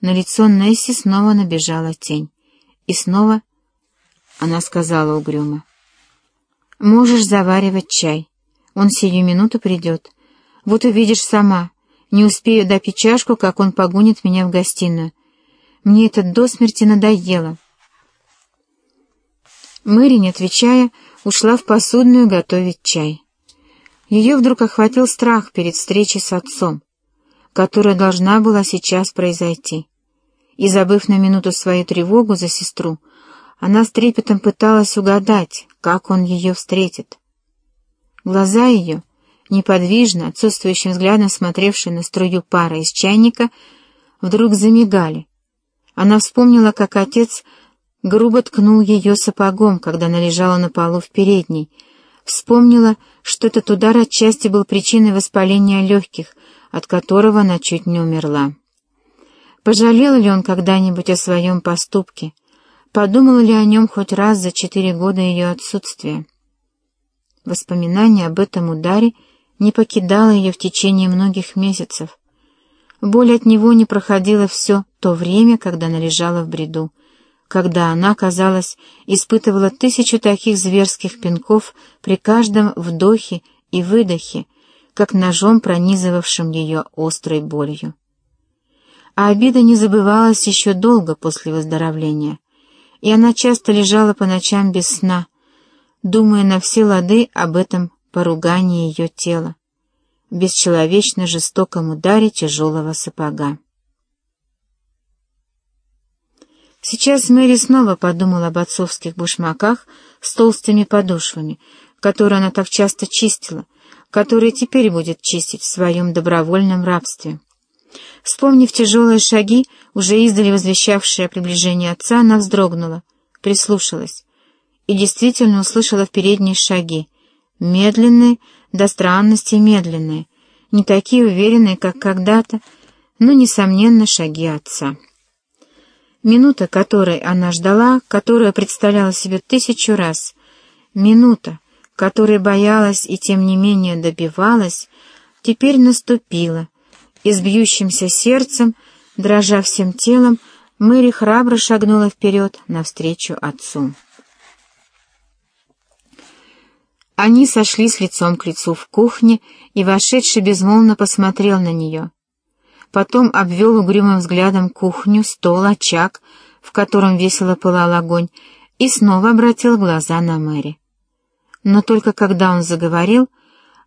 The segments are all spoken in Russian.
На лицо Несси снова набежала тень. И снова она сказала угрюмо. «Можешь заваривать чай. Он сию минуту придет. Вот увидишь сама. Не успею допить чашку, как он погонит меня в гостиную. Мне это до смерти надоело». Мэри, не отвечая, ушла в посудную готовить чай. Ее вдруг охватил страх перед встречей с отцом, которая должна была сейчас произойти. И, забыв на минуту свою тревогу за сестру, она с трепетом пыталась угадать, как он ее встретит. Глаза ее, неподвижно, отсутствующим взглядом смотревшие на струю пара из чайника, вдруг замигали. Она вспомнила, как отец грубо ткнул ее сапогом, когда она лежала на полу в передней, вспомнила, что этот удар отчасти был причиной воспаления легких, от которого она чуть не умерла. Пожалел ли он когда-нибудь о своем поступке? Подумал ли о нем хоть раз за четыре года ее отсутствия? Воспоминание об этом ударе не покидало ее в течение многих месяцев. Боль от него не проходила все то время, когда она лежала в бреду, когда она, казалось, испытывала тысячу таких зверских пинков при каждом вдохе и выдохе, как ножом пронизывавшим ее острой болью. А обида не забывалась еще долго после выздоровления, и она часто лежала по ночам без сна, думая на все лады об этом поругании ее тела, бесчеловечно жестоком ударе тяжелого сапога. Сейчас Мэри снова подумала об отцовских башмаках с толстыми подошвами, которые она так часто чистила, которые теперь будет чистить в своем добровольном рабстве. Вспомнив тяжелые шаги, уже издали возвещавшие приближение отца, она вздрогнула, прислушалась и действительно услышала в передней шаги, медленные, до странности медленные, не такие уверенные, как когда-то, но, несомненно, шаги отца. Минута, которой она ждала, которая представляла себе тысячу раз, минута, которой боялась и тем не менее добивалась, теперь наступила, и с бьющимся сердцем, дрожа всем телом, Мэри храбро шагнула вперед навстречу отцу. Они сошлись лицом к лицу в кухне, и вошедший безмолвно посмотрел на нее. Потом обвел угрюмым взглядом кухню, стол, очаг, в котором весело пылал огонь, и снова обратил глаза на Мэри. Но только когда он заговорил,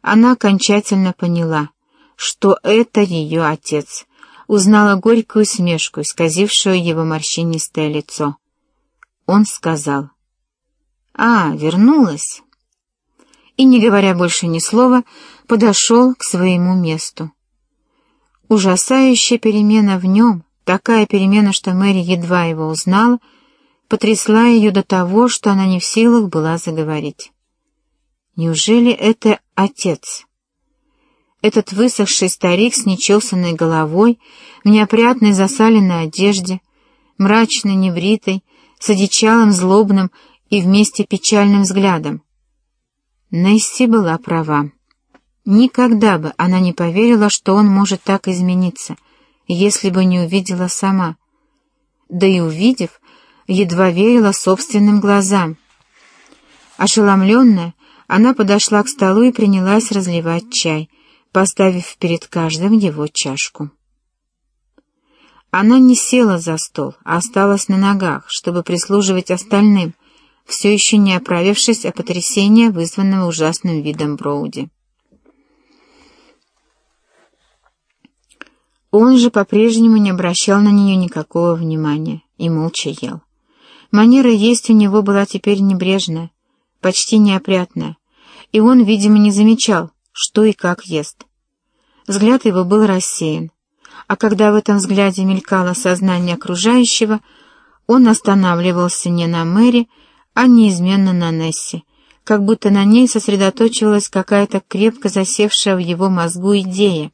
она окончательно поняла — что это ее отец, узнала горькую смешку, исказившую его морщинистое лицо. Он сказал, «А, вернулась!» И, не говоря больше ни слова, подошел к своему месту. Ужасающая перемена в нем, такая перемена, что Мэри едва его узнала, потрясла ее до того, что она не в силах была заговорить. Неужели это отец? Этот высохший старик с нечесанной головой, в неопрятной засаленной одежде, мрачной, невритой, с одичалым, злобным и вместе печальным взглядом. Несси была права. Никогда бы она не поверила, что он может так измениться, если бы не увидела сама. Да и увидев, едва верила собственным глазам. Ошеломленная, она подошла к столу и принялась разливать чай — поставив перед каждым его чашку. Она не села за стол, а осталась на ногах, чтобы прислуживать остальным, все еще не оправившись от потрясения, вызванного ужасным видом Броуди. Он же по-прежнему не обращал на нее никакого внимания и молча ел. Манера есть у него была теперь небрежная, почти неопрятная, и он, видимо, не замечал, что и как ест. Взгляд его был рассеян, а когда в этом взгляде мелькало сознание окружающего, он останавливался не на Мэри, а неизменно на Несси, как будто на ней сосредоточивалась какая-то крепко засевшая в его мозгу идея,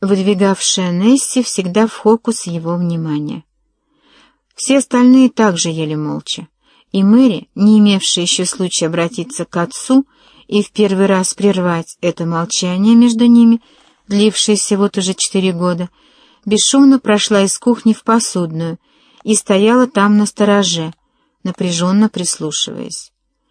выдвигавшая Несси всегда в фокус его внимания. Все остальные также ели молча, и Мэри, не имевшая еще случая обратиться к отцу, и в первый раз прервать это молчание между ними, длившееся вот уже четыре года, бесшумно прошла из кухни в посудную и стояла там на стороже, напряженно прислушиваясь.